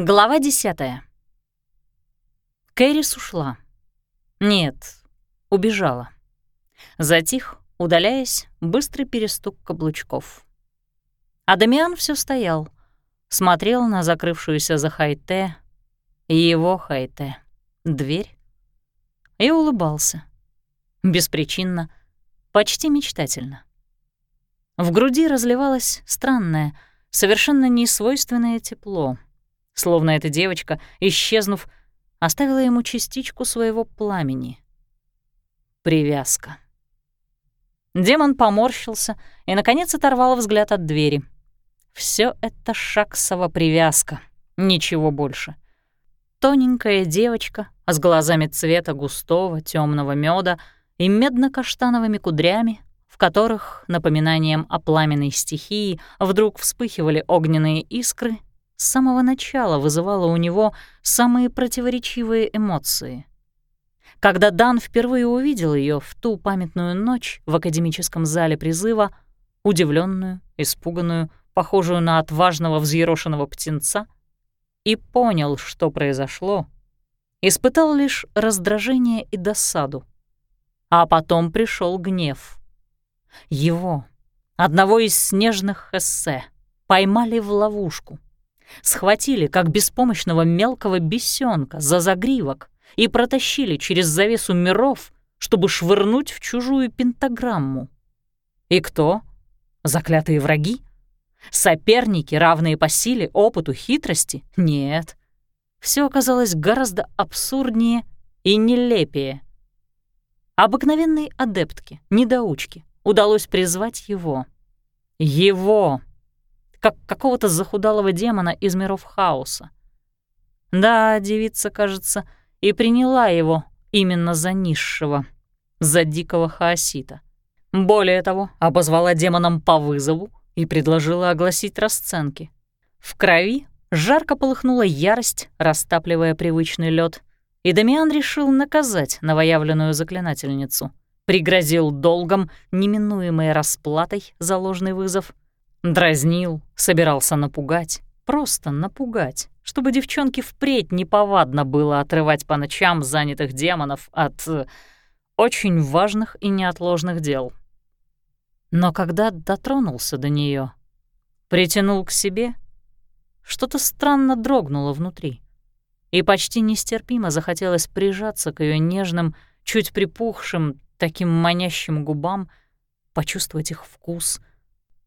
Глава десятая. Кэрис ушла. Нет, убежала. Затих, удаляясь, быстрый перестук каблучков. А Дамиан все стоял, смотрел на закрывшуюся за Хайте, его Хайте, дверь, и улыбался. Беспричинно, почти мечтательно. В груди разливалось странное, совершенно несвойственное тепло — словно эта девочка, исчезнув, оставила ему частичку своего пламени. Привязка. Демон поморщился и, наконец, оторвал взгляд от двери. Все это шаксова привязка, ничего больше. Тоненькая девочка с глазами цвета густого темного меда и медно-каштановыми кудрями, в которых, напоминанием о пламенной стихии, вдруг вспыхивали огненные искры с самого начала вызывала у него самые противоречивые эмоции. Когда Дан впервые увидел ее в ту памятную ночь в академическом зале призыва, удивленную, испуганную, похожую на отважного взъерошенного птенца, и понял, что произошло, испытал лишь раздражение и досаду. А потом пришел гнев. Его, одного из снежных эссе, поймали в ловушку — схватили, как беспомощного мелкого бесенка, за загривок и протащили через завесу миров, чтобы швырнуть в чужую пентаграмму. И кто? Заклятые враги? Соперники, равные по силе, опыту, хитрости? Нет. Все оказалось гораздо абсурднее и нелепее. Обыкновенной адептке, недоучке, удалось призвать его. Его! Как какого-то захудалого демона из миров хаоса. Да, девица, кажется, и приняла его именно за низшего, за дикого хаосита. Более того, обозвала демоном по вызову и предложила огласить расценки. В крови жарко полыхнула ярость, растапливая привычный лед, и Дамиан решил наказать новоявленную заклинательницу. Пригрозил долгом, неминуемой расплатой за ложный вызов — Дразнил, собирался напугать, просто напугать, чтобы девчонке впредь неповадно было отрывать по ночам занятых демонов от э, очень важных и неотложных дел. Но когда дотронулся до нее, притянул к себе, что-то странно дрогнуло внутри, и почти нестерпимо захотелось прижаться к ее нежным, чуть припухшим, таким манящим губам, почувствовать их вкус —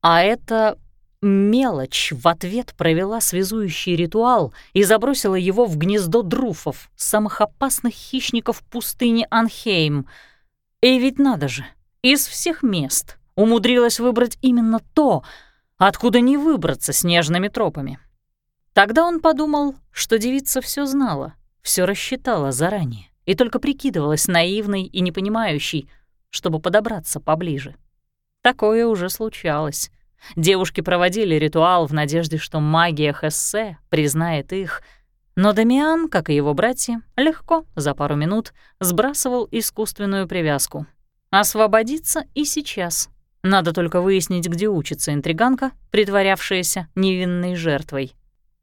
а эта мелочь в ответ провела связующий ритуал и забросила его в гнездо друфов, самых опасных хищников пустыни Анхейм. И ведь надо же, из всех мест умудрилась выбрать именно то, откуда не выбраться снежными тропами. Тогда он подумал, что девица все знала, все рассчитала заранее и только прикидывалась наивной и непонимающей, чтобы подобраться поближе. Такое уже случалось. Девушки проводили ритуал в надежде, что магия Хессе признает их, но Дамиан, как и его братья, легко, за пару минут, сбрасывал искусственную привязку. Освободиться и сейчас. Надо только выяснить, где учится интриганка, притворявшаяся невинной жертвой.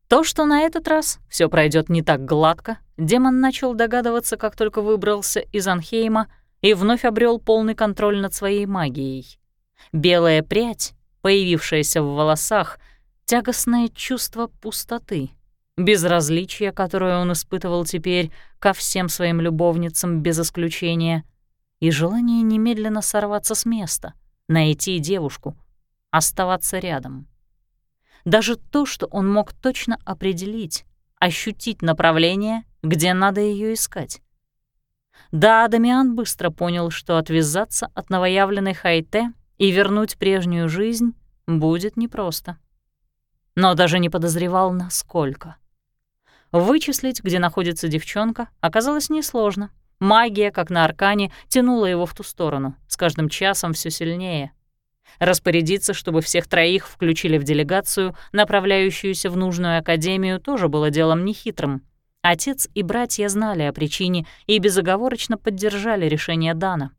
То, что на этот раз все пройдет не так гладко, демон начал догадываться, как только выбрался из Анхейма и вновь обрел полный контроль над своей магией. Белая прядь, появившееся в волосах, тягостное чувство пустоты, безразличие, которое он испытывал теперь ко всем своим любовницам без исключения, и желание немедленно сорваться с места, найти девушку, оставаться рядом. Даже то, что он мог точно определить, ощутить направление, где надо ее искать. Да, Дамиан быстро понял, что отвязаться от новоявленной Хайте и вернуть прежнюю жизнь будет непросто. Но даже не подозревал, насколько. Вычислить, где находится девчонка, оказалось несложно. Магия, как на аркане, тянула его в ту сторону, с каждым часом все сильнее. Распорядиться, чтобы всех троих включили в делегацию, направляющуюся в нужную академию, тоже было делом нехитрым. Отец и братья знали о причине и безоговорочно поддержали решение Дана.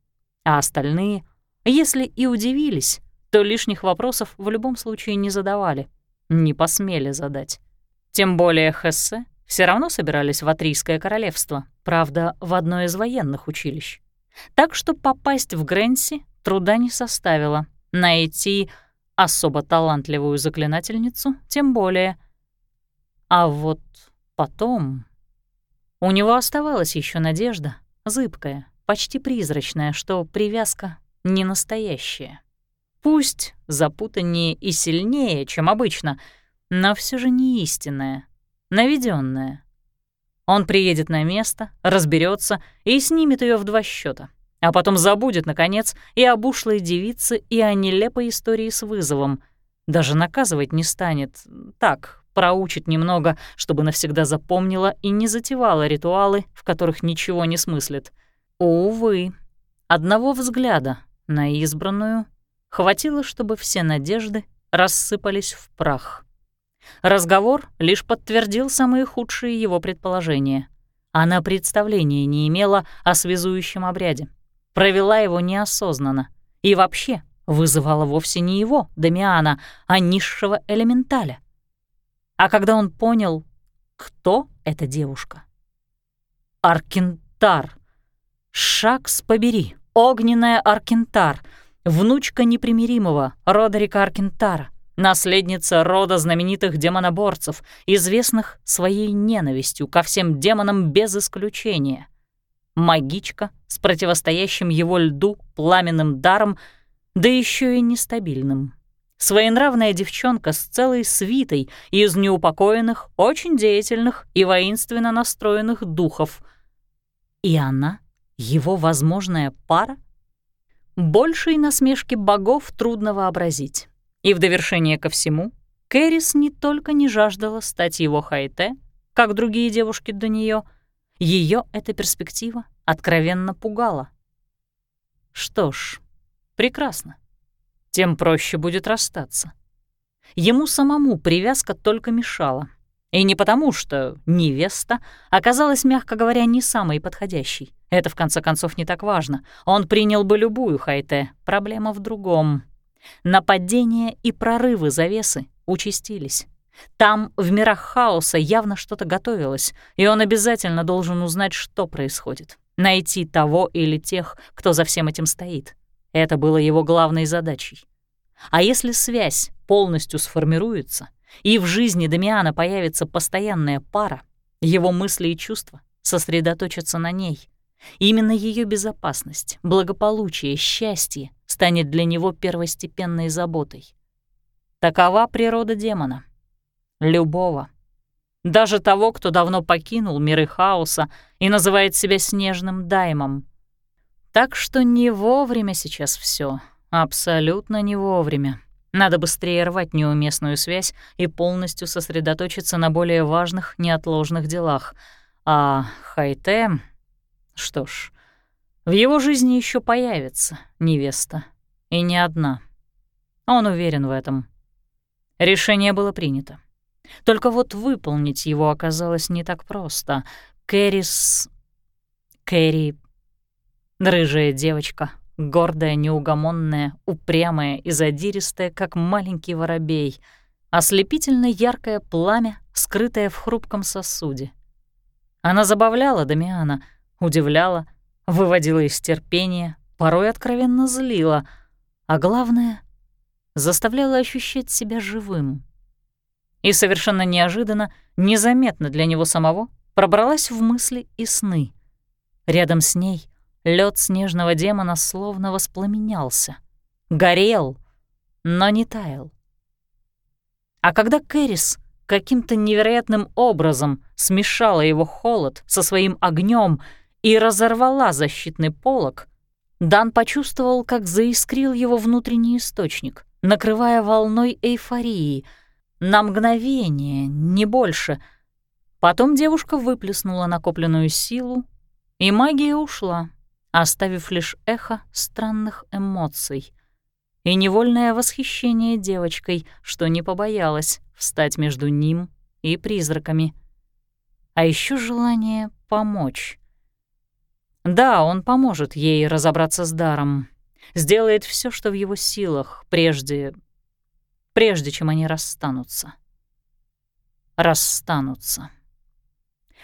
А остальные если и удивились, то лишних вопросов в любом случае не задавали, не посмели задать. Тем более Хессе все равно собирались в Атрийское королевство, правда, в одно из военных училищ. Так что попасть в Грэнси труда не составило. Найти особо талантливую заклинательницу тем более. А вот потом... У него оставалась еще надежда, зыбкая, почти призрачная, что привязка не настоящая. Пусть запутаннее и сильнее, чем обычно, но все же не истинная, наведенная. Он приедет на место, разберется и снимет ее в два счета, а потом забудет, наконец, и об ушлой девице, и о нелепой истории с вызовом. Даже наказывать не станет. Так, проучит немного, чтобы навсегда запомнила и не затевала ритуалы, в которых ничего не смыслит. Увы, одного взгляда на избранную хватило, чтобы все надежды рассыпались в прах. Разговор лишь подтвердил самые худшие его предположения. Она представления не имела о связующем обряде, провела его неосознанно и вообще вызывала вовсе не его, Дамиана, а низшего элементаля. А когда он понял, кто эта девушка? Аркентар. Шакс побери, огненная Аркентар, внучка непримиримого Родерика Аркентара, наследница рода знаменитых демоноборцев, известных своей ненавистью ко всем демонам без исключения. Магичка с противостоящим его льду пламенным даром, да еще и нестабильным. Своенравная девчонка с целой свитой из неупокоенных, очень деятельных и воинственно настроенных духов. И она — его возможная пара? Большей насмешки богов трудно вообразить. И в довершение ко всему, Кэрис не только не жаждала стать его хайте, как другие девушки до нее, ее эта перспектива откровенно пугала. Что ж, прекрасно. Тем проще будет расстаться. Ему самому привязка только мешала. И не потому, что невеста оказалась, мягко говоря, не самой подходящей. Это, в конце концов, не так важно. Он принял бы любую Хайте. Проблема в другом. Нападения и прорывы завесы участились. Там, в мирах хаоса, явно что-то готовилось, и он обязательно должен узнать, что происходит. Найти того или тех, кто за всем этим стоит. Это было его главной задачей. А если связь полностью сформируется, и в жизни Дамиана появится постоянная пара, его мысли и чувства сосредоточатся на ней — Именно ее безопасность, благополучие, счастье станет для него первостепенной заботой. Такова природа демона. Любого. Даже того, кто давно покинул миры хаоса и называет себя снежным даймом. Так что не вовремя сейчас все, абсолютно не вовремя. Надо быстрее рвать неуместную связь и полностью сосредоточиться на более важных, неотложных делах. А Хайте что ж, в его жизни еще появится невеста. И не одна. Он уверен в этом. Решение было принято. Только вот выполнить его оказалось не так просто. Кэрис... Кэрри... Рыжая девочка, гордая, неугомонная, упрямая и задиристая, как маленький воробей, ослепительно яркое пламя, скрытое в хрупком сосуде. Она забавляла Дамиана — удивляла, выводила из терпения, порой откровенно злила, а главное — заставляла ощущать себя живым. И совершенно неожиданно, незаметно для него самого, пробралась в мысли и сны. Рядом с ней лед снежного демона словно воспламенялся, горел, но не таял. А когда Кэрис каким-то невероятным образом смешала его холод со своим огнем и разорвала защитный полог, Дан почувствовал, как заискрил его внутренний источник, накрывая волной эйфории. На мгновение, не больше. Потом девушка выплеснула накопленную силу, и магия ушла, оставив лишь эхо странных эмоций и невольное восхищение девочкой, что не побоялась встать между ним и призраками. А еще желание помочь. Да, он поможет ей разобраться с даром, сделает все, что в его силах, прежде... прежде чем они расстанутся. расстанутся.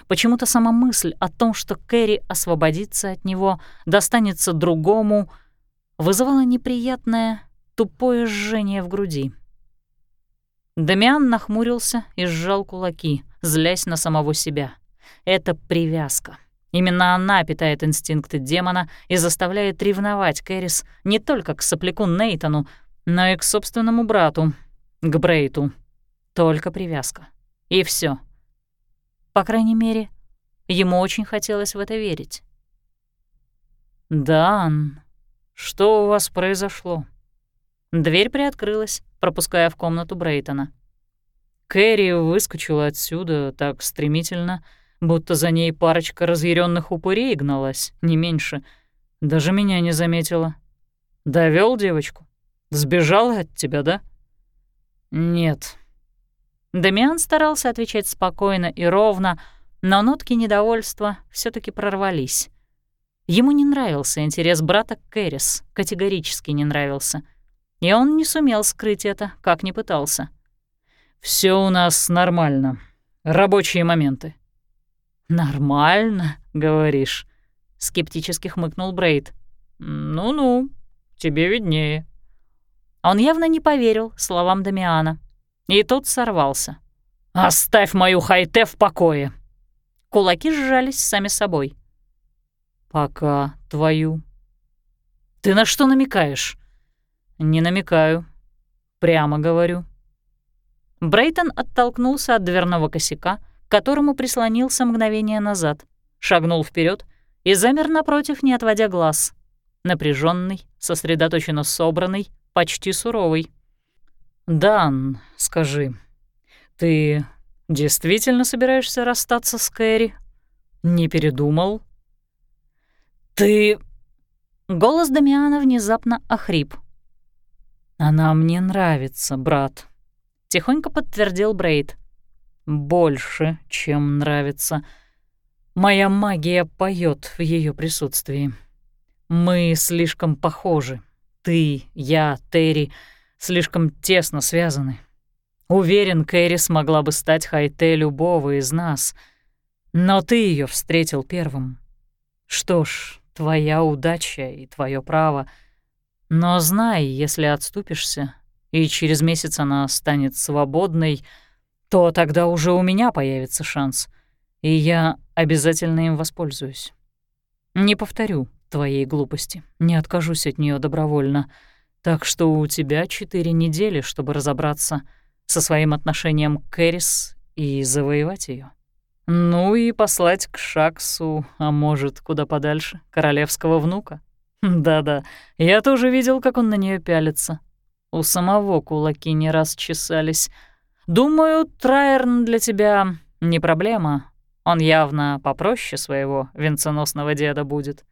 Почему-то сама мысль о том, что Кэрри освободится от него, достанется другому, вызывала неприятное, тупое жжение в груди. Дамиан нахмурился и сжал кулаки, злясь на самого себя. Это привязка. Именно она питает инстинкты демона и заставляет ревновать Кэрис не только к сопляку Нейтану, но и к собственному брату, к Брейту. Только привязка. И все. По крайней мере, ему очень хотелось в это верить. «Дан, что у вас произошло?» Дверь приоткрылась, пропуская в комнату Брейтона. Кэрри выскочила отсюда так стремительно, будто за ней парочка разъяренных упырей гналась, не меньше. Даже меня не заметила. Довел девочку? Сбежала от тебя, да? Нет. Дамиан старался отвечать спокойно и ровно, но нотки недовольства все таки прорвались. Ему не нравился интерес брата к Кэрис, категорически не нравился. И он не сумел скрыть это, как ни пытался. Все у нас нормально. Рабочие моменты. «Нормально, говоришь?» — скептически хмыкнул Брейд. «Ну-ну, тебе виднее». Он явно не поверил словам Дамиана. И тот сорвался. «Оставь мою Хайте в покое!» Кулаки сжались сами собой. «Пока твою». «Ты на что намекаешь?» «Не намекаю. Прямо говорю». Брейтон оттолкнулся от дверного косяка, к которому прислонился мгновение назад, шагнул вперед и замер напротив, не отводя глаз. Напряженный, сосредоточенно собранный, почти суровый. «Дан, скажи, ты действительно собираешься расстаться с Кэрри? Не передумал?» «Ты...» Голос Дамиана внезапно охрип. «Она мне нравится, брат», — тихонько подтвердил Брейд больше, чем нравится. Моя магия поет в ее присутствии. Мы слишком похожи. Ты, я, Терри, слишком тесно связаны. Уверен, Кэрри смогла бы стать Хайте любого из нас, но ты ее встретил первым. Что ж, твоя удача и твое право. Но знай, если отступишься, и через месяц она станет свободной — то тогда уже у меня появится шанс, и я обязательно им воспользуюсь. Не повторю твоей глупости, не откажусь от нее добровольно, так что у тебя четыре недели, чтобы разобраться со своим отношением к Кэрис и завоевать ее. Ну и послать к Шаксу, а может, куда подальше, королевского внука. Да-да, я тоже видел, как он на нее пялится. У самого кулаки не раз чесались — Думаю, Трайерн для тебя не проблема. Он явно попроще своего венценосного деда будет».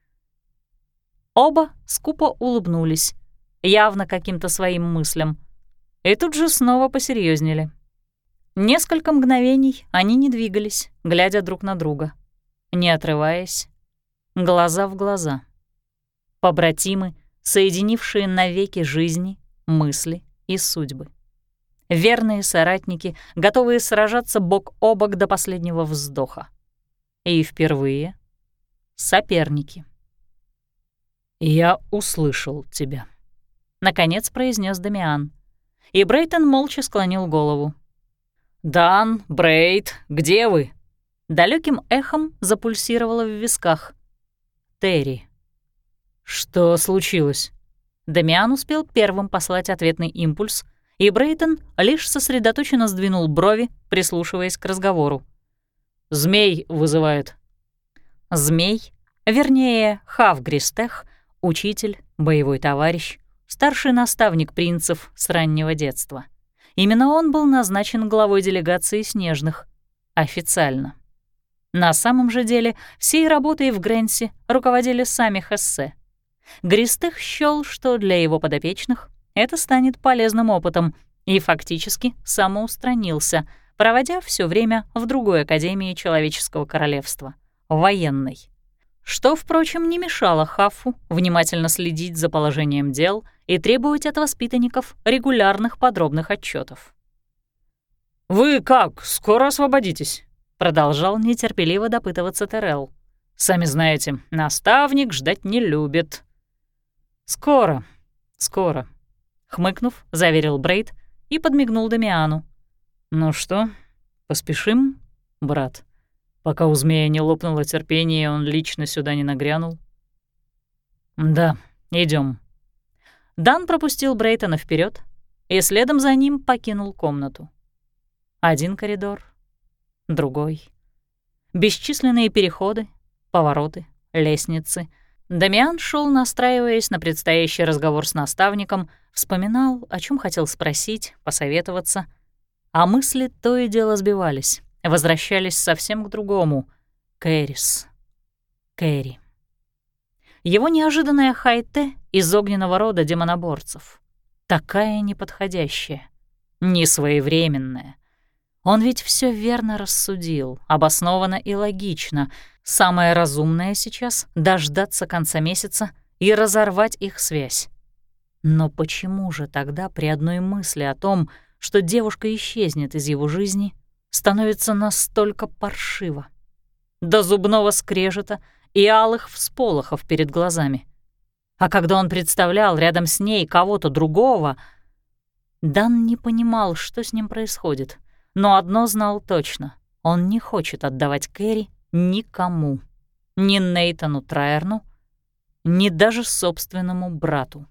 Оба скупо улыбнулись, явно каким-то своим мыслям, и тут же снова посерьезнели. Несколько мгновений они не двигались, глядя друг на друга, не отрываясь, глаза в глаза. Побратимы, соединившие навеки жизни, мысли и судьбы верные соратники, готовые сражаться бок о бок до последнего вздоха. И впервые — соперники. «Я услышал тебя», — наконец произнес Дамиан. И Брейтон молча склонил голову. «Дан, Брейт, где вы?» Далеким эхом запульсировало в висках. «Терри». «Что случилось?» Дамиан успел первым послать ответный импульс, и Брейтон лишь сосредоточенно сдвинул брови, прислушиваясь к разговору. «Змей вызывает». Змей, вернее, Хавгристех, учитель, боевой товарищ, старший наставник принцев с раннего детства. Именно он был назначен главой делегации Снежных. Официально. На самом же деле, всей работой в Гренсе руководили сами Хессе. Гристых счёл, что для его подопечных это станет полезным опытом, и фактически самоустранился, проводя все время в другой академии Человеческого Королевства — военной. Что, впрочем, не мешало Хафу внимательно следить за положением дел и требовать от воспитанников регулярных подробных отчетов. «Вы как, скоро освободитесь?» — продолжал нетерпеливо допытываться Терел. «Сами знаете, наставник ждать не любит». «Скоро, скоро», — хмыкнув, заверил Брейд и подмигнул Дамиану. «Ну что, поспешим, брат? Пока у змея не лопнуло терпение, он лично сюда не нагрянул». «Да, идем. Дан пропустил Брейтона вперед и следом за ним покинул комнату. Один коридор, другой. Бесчисленные переходы, повороты, лестницы. Дамиан шел, настраиваясь на предстоящий разговор с наставником, вспоминал, о чем хотел спросить, посоветоваться. А мысли то и дело сбивались, возвращались совсем к другому — Кэрис. Кэрри. Его неожиданная хайте из огненного рода демоноборцев. Такая неподходящая, несвоевременная. Он ведь все верно рассудил, обоснованно и логично. Самое разумное сейчас — дождаться конца месяца и разорвать их связь. Но почему же тогда при одной мысли о том, что девушка исчезнет из его жизни, становится настолько паршиво? До зубного скрежета и алых всполохов перед глазами. А когда он представлял рядом с ней кого-то другого, Дан не понимал, что с ним происходит, но одно знал точно — он не хочет отдавать Кэрри никому, ни Нейтану Трайерну, ни даже собственному брату.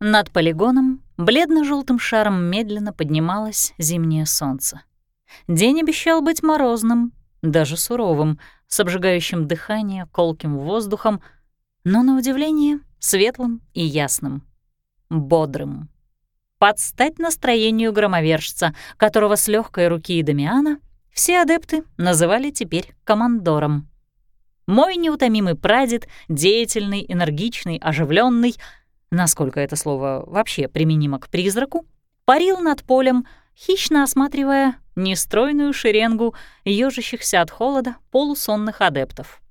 Над полигоном бледно желтым шаром медленно поднималось зимнее солнце. День обещал быть морозным, даже суровым, с обжигающим дыхание, колким воздухом, но, на удивление, светлым и ясным, бодрым. Под стать настроению громовержца, которого с легкой руки Дамиана все адепты называли теперь командором. Мой неутомимый прадед, деятельный, энергичный, оживленный, насколько это слово вообще применимо к призраку, парил над полем, хищно осматривая нестройную шеренгу ёжащихся от холода полусонных адептов.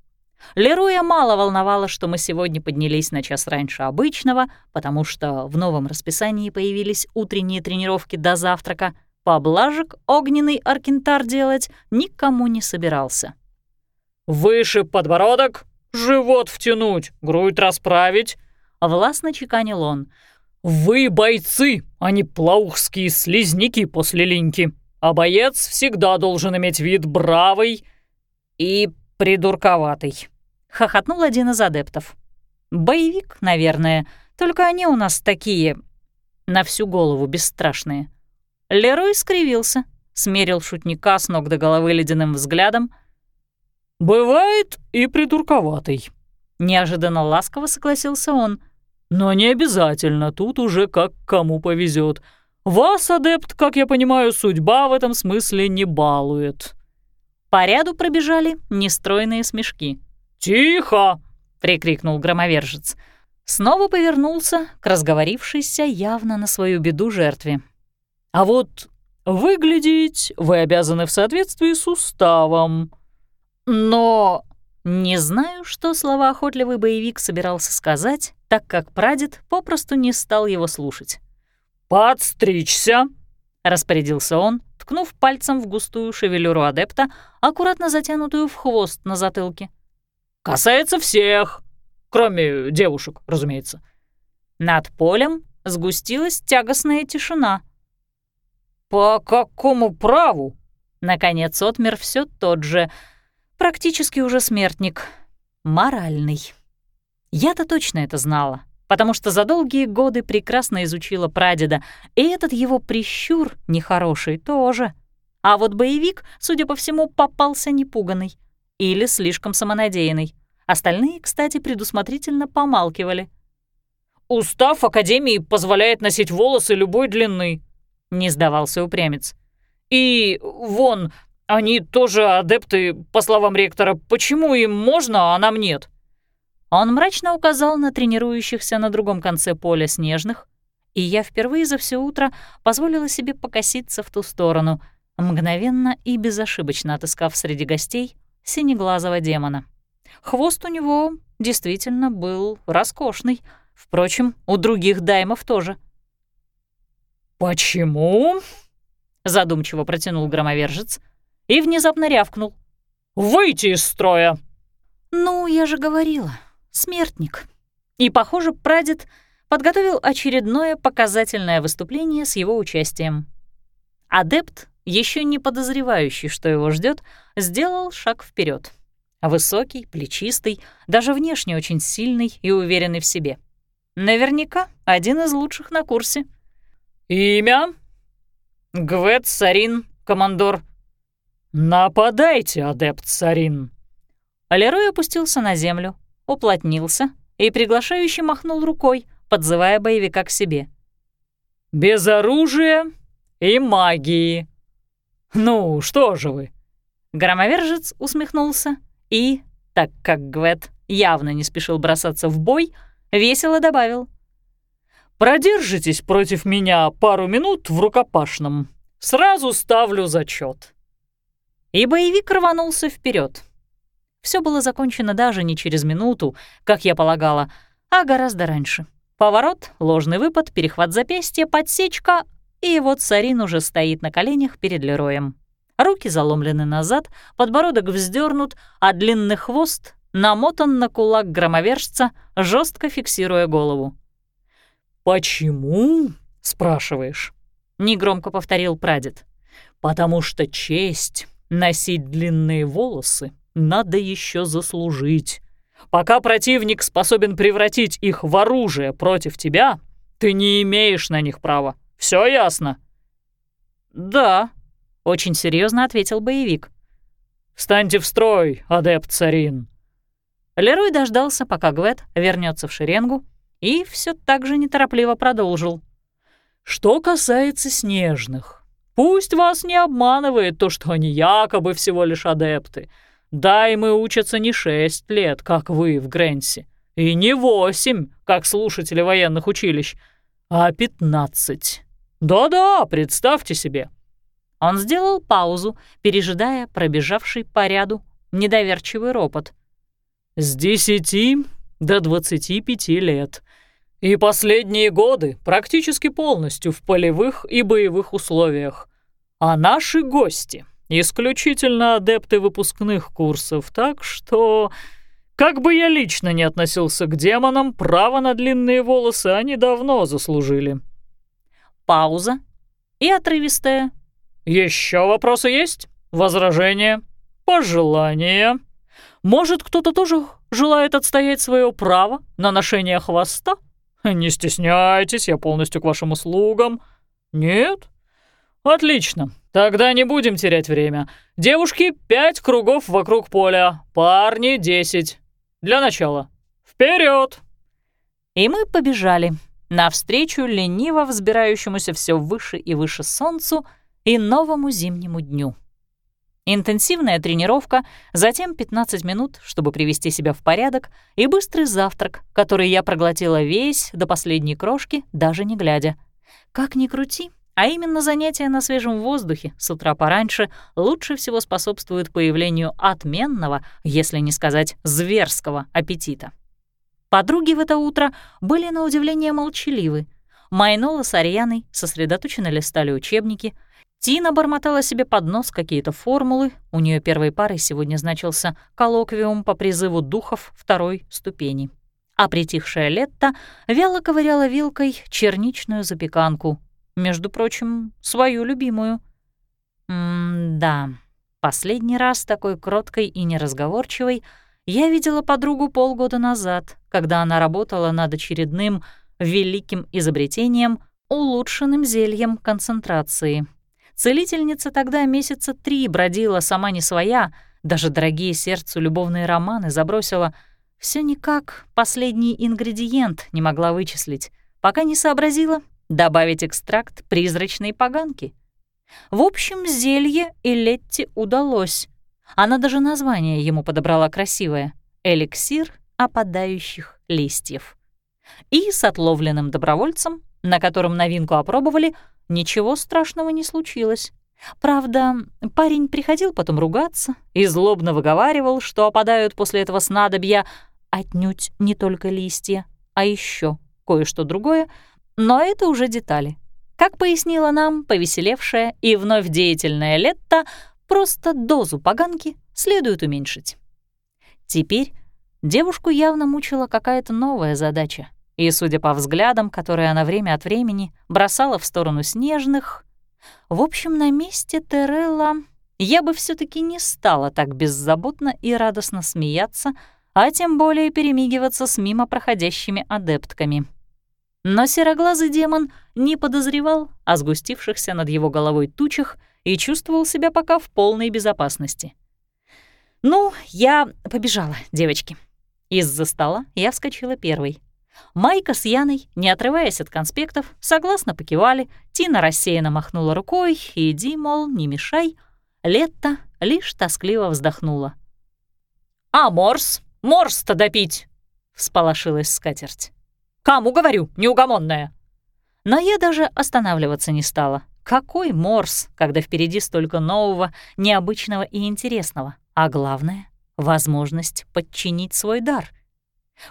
Леруя мало волновало, что мы сегодня поднялись на час раньше обычного, потому что в новом расписании появились утренние тренировки до завтрака, поблажек огненный аркентар делать никому не собирался. «Выше подбородок, живот втянуть, грудь расправить», — властно чеканил он — «Вы бойцы, а не плаухские слизняки после линьки. А боец всегда должен иметь вид бравый и придурковатый», — хохотнул один из адептов. «Боевик, наверное, только они у нас такие, на всю голову бесстрашные». Лерой скривился, смерил шутника с ног до головы ледяным взглядом. «Бывает и придурковатый», — неожиданно ласково согласился он — но не обязательно, тут уже как кому повезет. Вас, адепт, как я понимаю, судьба в этом смысле не балует». По ряду пробежали нестройные смешки. «Тихо!» — прикрикнул громовержец. Снова повернулся к разговорившейся явно на свою беду жертве. «А вот выглядеть вы обязаны в соответствии с уставом. Но не знаю, что словоохотливый боевик собирался сказать, так как прадед попросту не стал его слушать. «Подстричься!» — распорядился он, ткнув пальцем в густую шевелюру адепта, аккуратно затянутую в хвост на затылке. «Касается всех, кроме девушек, разумеется». Над полем сгустилась тягостная тишина. «По какому праву?» Наконец отмер все тот же — Практически уже смертник. Моральный. Я-то точно это знала, потому что за долгие годы прекрасно изучила прадеда, и этот его прищур нехороший тоже. А вот боевик, судя по всему, попался непуганный или слишком самонадеянный. Остальные, кстати, предусмотрительно помалкивали. «Устав Академии позволяет носить волосы любой длины», — не сдавался упрямец. «И вон, они тоже адепты, по словам ректора. Почему им можно, а нам нет?» Он мрачно указал на тренирующихся на другом конце поля снежных, и я впервые за все утро позволила себе покоситься в ту сторону, мгновенно и безошибочно отыскав среди гостей синеглазого демона. Хвост у него действительно был роскошный, впрочем, у других даймов тоже. «Почему?» — задумчиво протянул громовержец и внезапно рявкнул. «Выйти из строя!» «Ну, я же говорила, смертник». И, похоже, прадед подготовил очередное показательное выступление с его участием. Адепт, еще не подозревающий, что его ждет, сделал шаг вперед. Высокий, плечистый, даже внешне очень сильный и уверенный в себе. Наверняка один из лучших на курсе. «Имя?» «Гвет Сарин, командор». «Нападайте, адепт Сарин!» Лерой опустился на землю, уплотнился и приглашающе махнул рукой, подзывая боевика к себе. «Без оружия и магии. Ну, что же вы?» Громовержец усмехнулся и, так как Гвет явно не спешил бросаться в бой, весело добавил. «Продержитесь против меня пару минут в рукопашном. Сразу ставлю зачет. И боевик рванулся вперед. Все было закончено даже не через минуту, как я полагала, а гораздо раньше. Поворот, ложный выпад, перехват запястья, подсечка, и вот Сарин уже стоит на коленях перед Лероем. Руки заломлены назад, подбородок вздернут, а длинный хвост намотан на кулак громовержца, жестко фиксируя голову. «Почему?» — спрашиваешь. Негромко повторил прадед. «Потому что честь носить длинные волосы надо еще заслужить. Пока противник способен превратить их в оружие против тебя, ты не имеешь на них права. Все ясно?» «Да», — очень серьезно ответил боевик. «Встаньте в строй, адепт Царин!» Лерой дождался, пока Гвет вернется в шеренгу, и все так же неторопливо продолжил. «Что касается снежных, пусть вас не обманывает то, что они якобы всего лишь адепты. Да, и мы учатся не шесть лет, как вы в Грэнси, и не восемь, как слушатели военных училищ, а пятнадцать. Да-да, представьте себе». Он сделал паузу, пережидая пробежавший по ряду недоверчивый ропот. «С десяти до двадцати пяти лет. И последние годы практически полностью в полевых и боевых условиях. А наши гости — исключительно адепты выпускных курсов, так что... Как бы я лично не относился к демонам, право на длинные волосы они давно заслужили». Пауза и отрывистая еще вопросы есть? Возражения? Пожелания? Может, кто-то тоже желает отстоять свое право на ношение хвоста? Не стесняйтесь, я полностью к вашим услугам. Нет? Отлично. Тогда не будем терять время. Девушки, пять кругов вокруг поля. Парни, десять. Для начала. Вперед! И мы побежали. Навстречу лениво взбирающемуся все выше и выше солнцу — и новому зимнему дню. Интенсивная тренировка, затем 15 минут, чтобы привести себя в порядок, и быстрый завтрак, который я проглотила весь до последней крошки, даже не глядя. Как ни крути, а именно занятия на свежем воздухе с утра пораньше лучше всего способствуют появлению отменного, если не сказать зверского аппетита. Подруги в это утро были на удивление молчаливы. Майнола с Арианой сосредоточенно листали учебники — Тина бормотала себе под нос какие-то формулы, у нее первой парой сегодня значился коллоквиум по призыву духов второй ступени. А притихшая Летта вяло ковыряла вилкой черничную запеканку, между прочим, свою любимую. М-да, последний раз такой кроткой и неразговорчивой я видела подругу полгода назад, когда она работала над очередным великим изобретением — улучшенным зельем концентрации — Целительница тогда месяца три бродила сама не своя, даже дорогие сердцу любовные романы забросила. Все никак последний ингредиент не могла вычислить, пока не сообразила добавить экстракт призрачной поганки. В общем, зелье и Летти удалось. Она даже название ему подобрала красивое — «Эликсир опадающих листьев». И с отловленным добровольцем, на котором новинку опробовали — Ничего страшного не случилось. Правда, парень приходил потом ругаться и злобно выговаривал, что опадают после этого снадобья отнюдь не только листья, а еще кое-что другое, но это уже детали. Как пояснила нам повеселевшая и вновь деятельная Летта, просто дозу поганки следует уменьшить. Теперь девушку явно мучила какая-то новая задача, и, судя по взглядам, которые она время от времени бросала в сторону снежных, в общем, на месте Терелла я бы все таки не стала так беззаботно и радостно смеяться, а тем более перемигиваться с мимо проходящими адептками. Но сероглазый демон не подозревал о сгустившихся над его головой тучах и чувствовал себя пока в полной безопасности. «Ну, я побежала, девочки». Из-за стола я вскочила первой. Майка с Яной, не отрываясь от конспектов, согласно покивали, Тина рассеянно махнула рукой, иди, мол, не мешай. Летта лишь тоскливо вздохнула. «А морс? Морс-то допить!» — всполошилась скатерть. «Кому говорю, неугомонная?» Но я даже останавливаться не стала. Какой морс, когда впереди столько нового, необычного и интересного, а главное — возможность подчинить свой дар —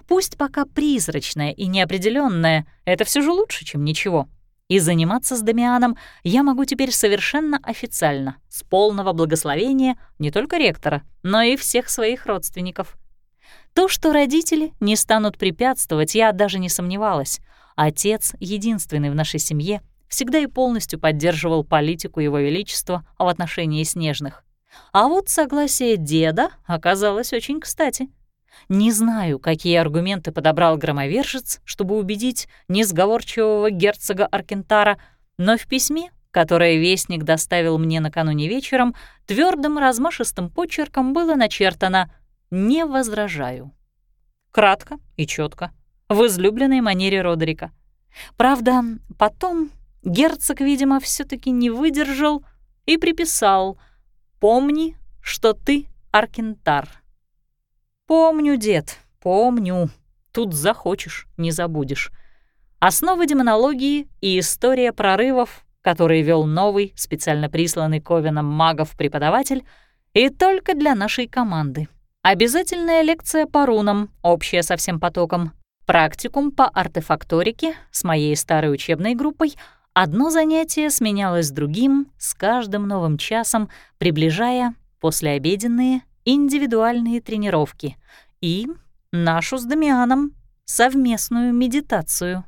Пусть пока призрачное и неопределенное, это все же лучше, чем ничего. И заниматься с Дамианом я могу теперь совершенно официально, с полного благословения не только ректора, но и всех своих родственников. То, что родители не станут препятствовать, я даже не сомневалась. Отец, единственный в нашей семье, всегда и полностью поддерживал политику Его Величества в отношении снежных. А вот согласие деда оказалось очень кстати — не знаю, какие аргументы подобрал громовержец, чтобы убедить несговорчивого герцога Аркентара, но в письме, которое Вестник доставил мне накануне вечером, твердым размашистым почерком было начертано «Не возражаю». Кратко и четко, в излюбленной манере Родерика. Правда, потом герцог, видимо, все таки не выдержал и приписал «Помни, что ты Аркентар». «Помню, дед, помню. Тут захочешь, не забудешь». Основы демонологии и история прорывов, которые вел новый, специально присланный Ковином магов преподаватель, и только для нашей команды. Обязательная лекция по рунам, общая со всем потоком, практикум по артефакторике с моей старой учебной группой, одно занятие сменялось другим с каждым новым часом, приближая послеобеденные индивидуальные тренировки. И нашу с Дамианом совместную медитацию.